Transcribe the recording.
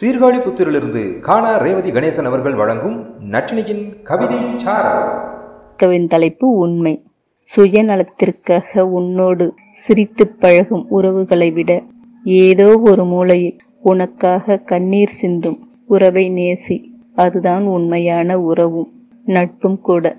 சீர்காழி புத்திரிலிருந்து காணா ரேவதி கணேசன் அவர்கள் வழங்கும் நட்டினியின் கவிதை கவின் தலைப்பு உண்மை. சுயநலத்திற்காக உன்னோடு சிரித்து பழகும் உறவுகளை விட ஏதோ ஒரு மூலையில் உனக்காக கண்ணீர் சிந்தும் உறவை நேசி அதுதான் உண்மையான உறவும். நட்பும் கூட.